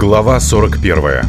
Глава 41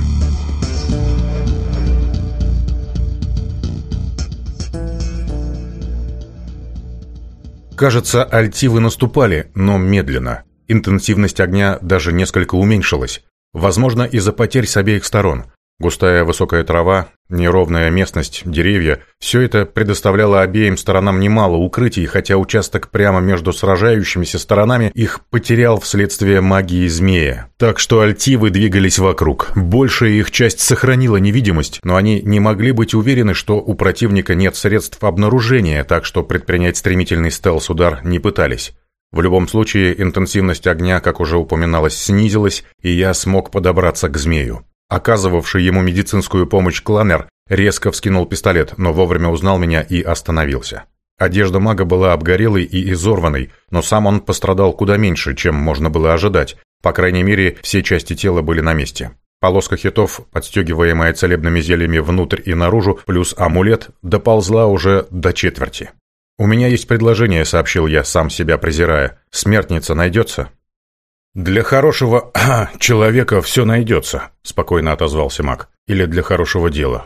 Кажется, альтивы наступали, но медленно. Интенсивность огня даже несколько уменьшилась. Возможно, из-за потерь с обеих сторон. Густая высокая трава, неровная местность, деревья – все это предоставляло обеим сторонам немало укрытий, хотя участок прямо между сражающимися сторонами их потерял вследствие магии змея. Так что альтивы двигались вокруг. Большая их часть сохранила невидимость, но они не могли быть уверены, что у противника нет средств обнаружения, так что предпринять стремительный стелс-удар не пытались. В любом случае, интенсивность огня, как уже упоминалось, снизилась, и я смог подобраться к змею. Оказывавший ему медицинскую помощь Кланер резко вскинул пистолет, но вовремя узнал меня и остановился. Одежда мага была обгорелой и изорванной, но сам он пострадал куда меньше, чем можно было ожидать. По крайней мере, все части тела были на месте. Полоска хитов, подстегиваемая целебными зельями внутрь и наружу, плюс амулет, доползла уже до четверти. «У меня есть предложение», — сообщил я, сам себя презирая. «Смертница найдется?» «Для хорошего человека все найдется», – спокойно отозвался Мак. «Или для хорошего дела».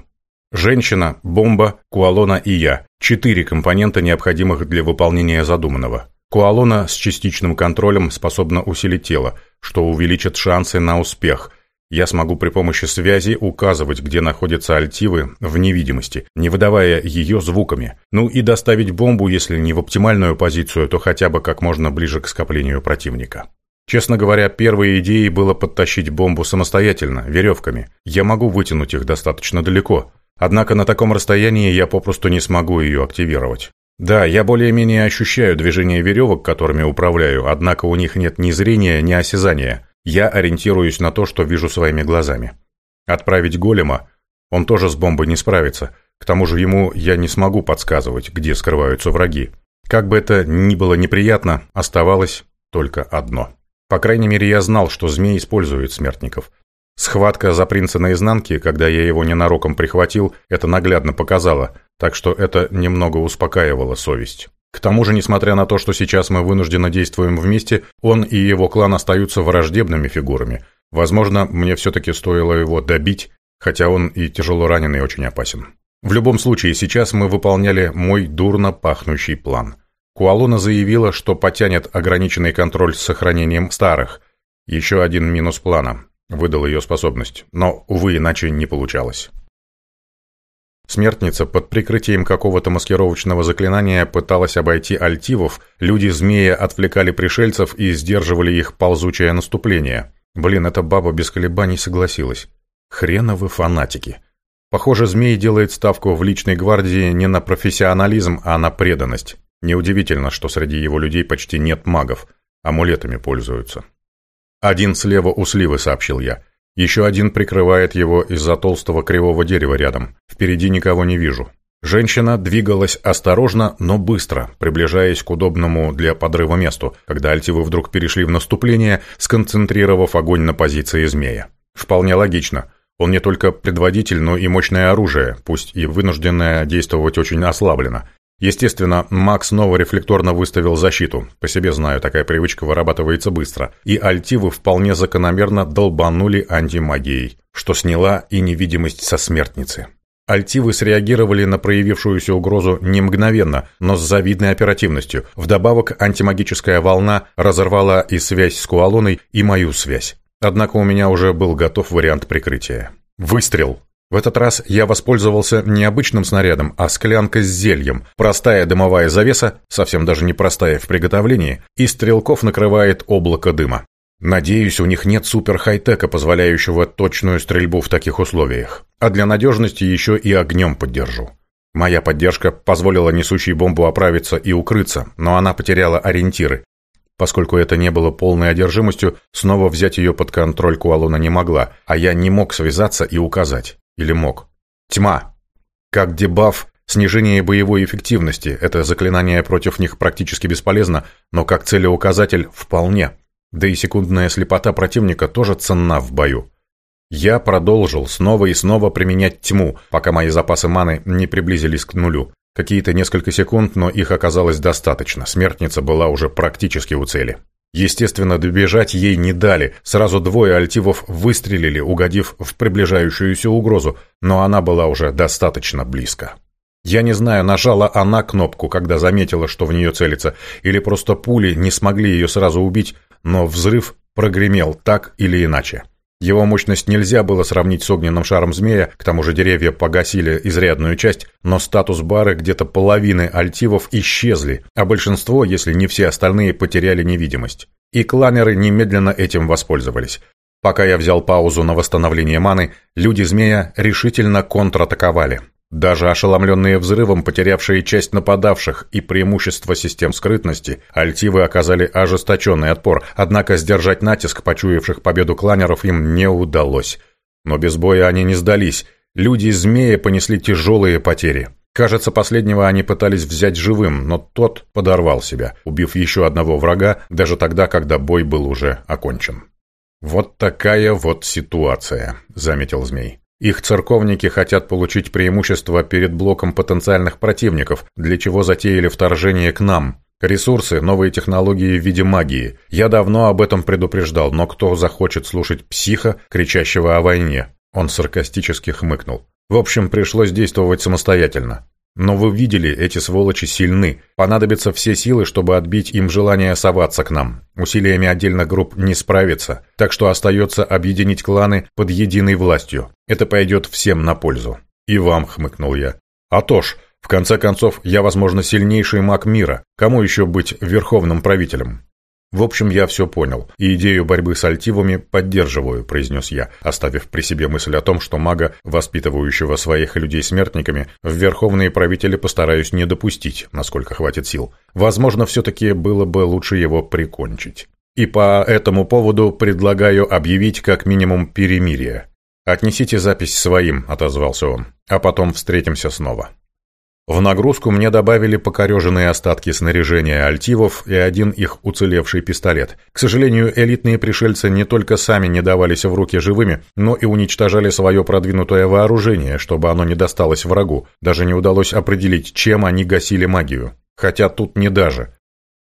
«Женщина, бомба, Куалона и я – четыре компонента, необходимых для выполнения задуманного. Куалона с частичным контролем способна усилить тело, что увеличит шансы на успех. Я смогу при помощи связи указывать, где находятся альтивы в невидимости, не выдавая ее звуками. Ну и доставить бомбу, если не в оптимальную позицию, то хотя бы как можно ближе к скоплению противника». Честно говоря, первой идеей было подтащить бомбу самостоятельно, веревками. Я могу вытянуть их достаточно далеко. Однако на таком расстоянии я попросту не смогу ее активировать. Да, я более-менее ощущаю движение веревок, которыми управляю, однако у них нет ни зрения, ни осязания. Я ориентируюсь на то, что вижу своими глазами. Отправить голема? Он тоже с бомбой не справится. К тому же ему я не смогу подсказывать, где скрываются враги. Как бы это ни было неприятно, оставалось только одно. По крайней мере, я знал, что змеи используют смертников. Схватка за принца наизнанке, когда я его ненароком прихватил, это наглядно показало, так что это немного успокаивало совесть. К тому же, несмотря на то, что сейчас мы вынужденно действуем вместе, он и его клан остаются враждебными фигурами. Возможно, мне все-таки стоило его добить, хотя он и тяжело раненый очень опасен. В любом случае, сейчас мы выполняли мой дурно пахнущий план – Куалона заявила, что потянет ограниченный контроль с сохранением старых. Еще один минус плана. Выдал ее способность. Но, увы, иначе не получалось. Смертница под прикрытием какого-то маскировочного заклинания пыталась обойти альтивов, люди-змея отвлекали пришельцев и сдерживали их ползучее наступление. Блин, эта баба без колебаний согласилась. Хреновы фанатики. Похоже, змей делает ставку в личной гвардии не на профессионализм, а на преданность. Неудивительно, что среди его людей почти нет магов, амулетами пользуются. «Один слева у сливы», — сообщил я. «Еще один прикрывает его из-за толстого кривого дерева рядом. Впереди никого не вижу». Женщина двигалась осторожно, но быстро, приближаясь к удобному для подрыва месту, когда альтивы вдруг перешли в наступление, сконцентрировав огонь на позиции змея. Вполне логично. Он не только предводитель, но и мощное оружие, пусть и вынужденное действовать очень ослабленно, Естественно, Макс снова рефлекторно выставил защиту. По себе знаю, такая привычка вырабатывается быстро. И альтивы вполне закономерно долбанули антимагией, что сняла и невидимость со смертницы. Альтивы среагировали на проявившуюся угрозу не мгновенно, но с завидной оперативностью. Вдобавок, антимагическая волна разорвала и связь с Куалоной, и мою связь. Однако у меня уже был готов вариант прикрытия. Выстрел! В этот раз я воспользовался необычным снарядом, а склянкой с зельем. Простая дымовая завеса, совсем даже не простая в приготовлении, и стрелков накрывает облако дыма. Надеюсь, у них нет супер-хай-тека, позволяющего точную стрельбу в таких условиях. А для надежности еще и огнем поддержу. Моя поддержка позволила несущей бомбу оправиться и укрыться, но она потеряла ориентиры. Поскольку это не было полной одержимостью, снова взять ее под контроль Куалона не могла, а я не мог связаться и указать. Или мог. Тьма. Как дебаф, снижение боевой эффективности. Это заклинание против них практически бесполезно, но как целеуказатель вполне. Да и секундная слепота противника тоже ценна в бою. Я продолжил снова и снова применять тьму, пока мои запасы маны не приблизились к нулю. Какие-то несколько секунд, но их оказалось достаточно. Смертница была уже практически у цели. Естественно, добежать ей не дали. Сразу двое альтивов выстрелили, угодив в приближающуюся угрозу, но она была уже достаточно близко. Я не знаю, нажала она кнопку, когда заметила, что в нее целится, или просто пули не смогли ее сразу убить, но взрыв прогремел так или иначе. Его мощность нельзя было сравнить с огненным шаром змея, к тому же деревья погасили изрядную часть, но статус бары где-то половины альтивов исчезли, а большинство, если не все остальные, потеряли невидимость. И кланеры немедленно этим воспользовались. Пока я взял паузу на восстановление маны, люди-змея решительно контратаковали. Даже ошеломленные взрывом, потерявшие часть нападавших и преимущество систем скрытности, альтивы оказали ожесточенный отпор, однако сдержать натиск почуявших победу кланеров им не удалось. Но без боя они не сдались. Люди из змеи понесли тяжелые потери. Кажется, последнего они пытались взять живым, но тот подорвал себя, убив еще одного врага, даже тогда, когда бой был уже окончен. «Вот такая вот ситуация», — заметил змей. Их церковники хотят получить преимущество перед блоком потенциальных противников, для чего затеяли вторжение к нам. Ресурсы, новые технологии в виде магии. Я давно об этом предупреждал, но кто захочет слушать психа, кричащего о войне? Он саркастически хмыкнул. В общем, пришлось действовать самостоятельно. Но вы видели, эти сволочи сильны. Понадобятся все силы, чтобы отбить им желание соваться к нам. Усилиями отдельных групп не справиться. Так что остается объединить кланы под единой властью. Это пойдет всем на пользу. И вам, хмыкнул я. А то ж, в конце концов, я, возможно, сильнейший маг мира. Кому еще быть верховным правителем? «В общем, я все понял, и идею борьбы с альтивами поддерживаю», – произнес я, оставив при себе мысль о том, что мага, воспитывающего своих людей смертниками, в верховные правители постараюсь не допустить, насколько хватит сил. Возможно, все-таки было бы лучше его прикончить. И по этому поводу предлагаю объявить как минимум перемирие. «Отнесите запись своим», – отозвался он, – «а потом встретимся снова». В нагрузку мне добавили покореженные остатки снаряжения альтивов и один их уцелевший пистолет. К сожалению, элитные пришельцы не только сами не давались в руки живыми, но и уничтожали свое продвинутое вооружение, чтобы оно не досталось врагу. Даже не удалось определить, чем они гасили магию. Хотя тут не даже.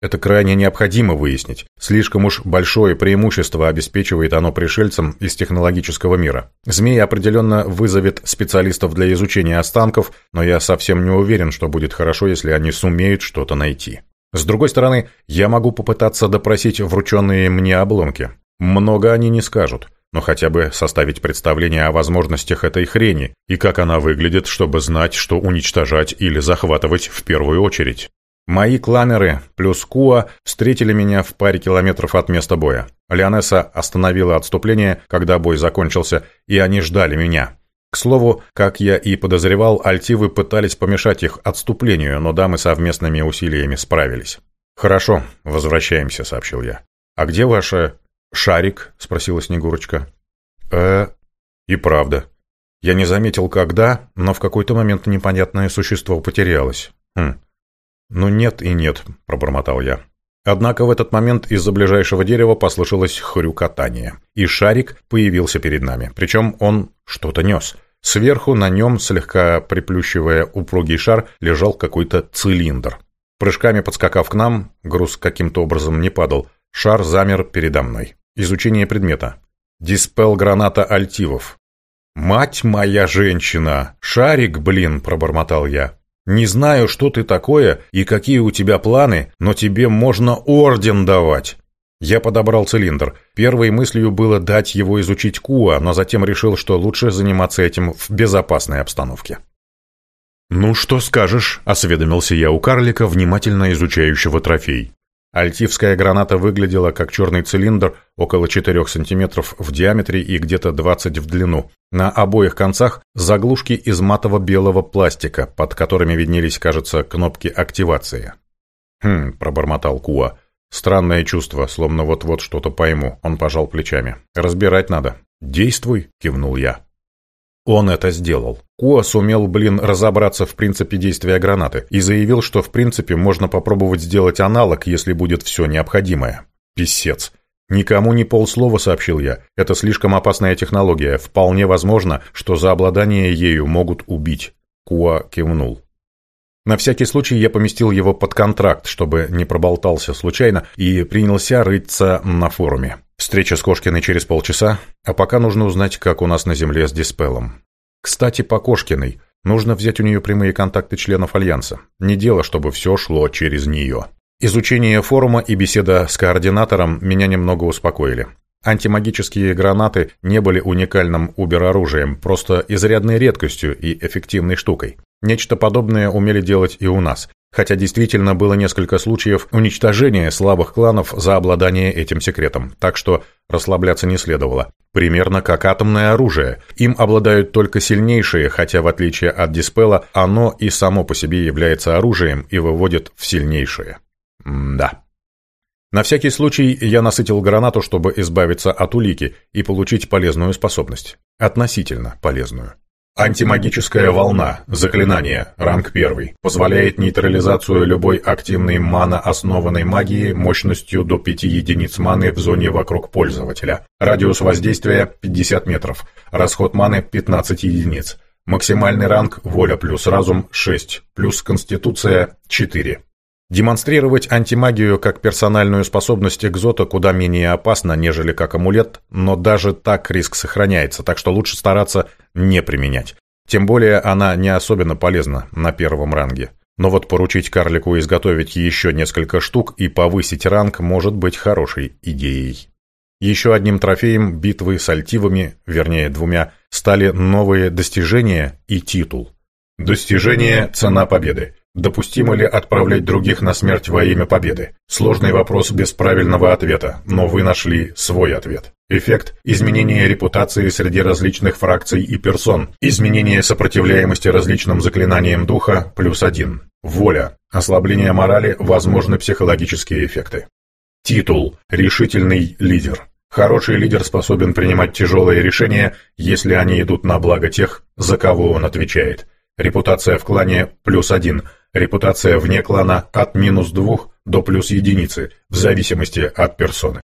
Это крайне необходимо выяснить. Слишком уж большое преимущество обеспечивает оно пришельцам из технологического мира. Змей определенно вызовет специалистов для изучения останков, но я совсем не уверен, что будет хорошо, если они сумеют что-то найти. С другой стороны, я могу попытаться допросить врученные мне обломки. Много они не скажут, но хотя бы составить представление о возможностях этой хрени и как она выглядит, чтобы знать, что уничтожать или захватывать в первую очередь. Мои кланеры плюс Куа встретили меня в паре километров от места боя. Леонесса остановила отступление, когда бой закончился, и они ждали меня. К слову, как я и подозревал, альтивы пытались помешать их отступлению, но дамы совместными усилиями справились. «Хорошо, возвращаемся», — сообщил я. «А где ваша...» э, «Шарик?» — спросила Снегурочка. «Э...» «И правда. Я не заметил, когда, но в какой-то момент непонятное существо потерялось. Хм. «Ну нет и нет», – пробормотал я. Однако в этот момент из-за ближайшего дерева послышалось хрюкотание, и шарик появился перед нами. Причем он что-то нес. Сверху на нем, слегка приплющивая упругий шар, лежал какой-то цилиндр. Прыжками подскакав к нам, груз каким-то образом не падал, шар замер передо мной. Изучение предмета. Диспел граната Альтивов. «Мать моя женщина! Шарик, блин!» – пробормотал я. Не знаю, что ты такое и какие у тебя планы, но тебе можно орден давать. Я подобрал цилиндр. Первой мыслью было дать его изучить Куа, но затем решил, что лучше заниматься этим в безопасной обстановке. «Ну, что скажешь?» – осведомился я у карлика, внимательно изучающего трофей. Альтивская граната выглядела как черный цилиндр около 4 сантиметров в диаметре и где-то 20 в длину. На обоих концах заглушки из матово-белого пластика, под которыми виднелись, кажется, кнопки активации. «Хм», — пробормотал Куа. «Странное чувство, словно вот-вот что-то пойму». Он пожал плечами. «Разбирать надо». «Действуй», — кивнул я. Он это сделал. Куа сумел, блин, разобраться в принципе действия гранаты и заявил, что в принципе можно попробовать сделать аналог, если будет все необходимое. Писец. «Никому ни полслова», — сообщил я. «Это слишком опасная технология. Вполне возможно, что за обладание ею могут убить». Куа кивнул. На всякий случай я поместил его под контракт, чтобы не проболтался случайно, и принялся рыться на форуме. Встреча с Кошкиной через полчаса, а пока нужно узнать, как у нас на Земле с Диспелом. Кстати, по Кошкиной. Нужно взять у нее прямые контакты членов Альянса. Не дело, чтобы все шло через нее. Изучение форума и беседа с координатором меня немного успокоили. Антимагические гранаты не были уникальным убер-оружием, просто изрядной редкостью и эффективной штукой. Нечто подобное умели делать и у нас, хотя действительно было несколько случаев уничтожения слабых кланов за обладание этим секретом, так что расслабляться не следовало. Примерно как атомное оружие. Им обладают только сильнейшие, хотя в отличие от диспела, оно и само по себе является оружием и выводит в сильнейшие. Да. На всякий случай я насытил гранату, чтобы избавиться от улики и получить полезную способность. Относительно полезную. Антимагическая волна. Заклинание. Ранг 1. Позволяет нейтрализацию любой активной мана-основанной магии мощностью до 5 единиц маны в зоне вокруг пользователя. Радиус воздействия 50 метров. Расход маны 15 единиц. Максимальный ранг воля плюс разум 6, плюс конституция 4. Демонстрировать антимагию как персональную способность экзота куда менее опасно, нежели как амулет, но даже так риск сохраняется, так что лучше стараться не применять. Тем более она не особенно полезна на первом ранге. Но вот поручить карлику изготовить еще несколько штук и повысить ранг может быть хорошей идеей. Еще одним трофеем битвы с альтивами, вернее двумя, стали новые достижения и титул. Достижение «Цена победы». Допустимо ли отправлять других на смерть во имя победы? Сложный вопрос без правильного ответа, но вы нашли свой ответ. Эффект – изменение репутации среди различных фракций и персон, изменение сопротивляемости различным заклинаниям духа – плюс один. Воля – ослабление морали, возможны психологические эффекты. Титул – решительный лидер. Хороший лидер способен принимать тяжелые решения, если они идут на благо тех, за кого он отвечает – Репутация в клане – плюс один. Репутация вне клана – от минус двух до плюс единицы, в зависимости от персоны.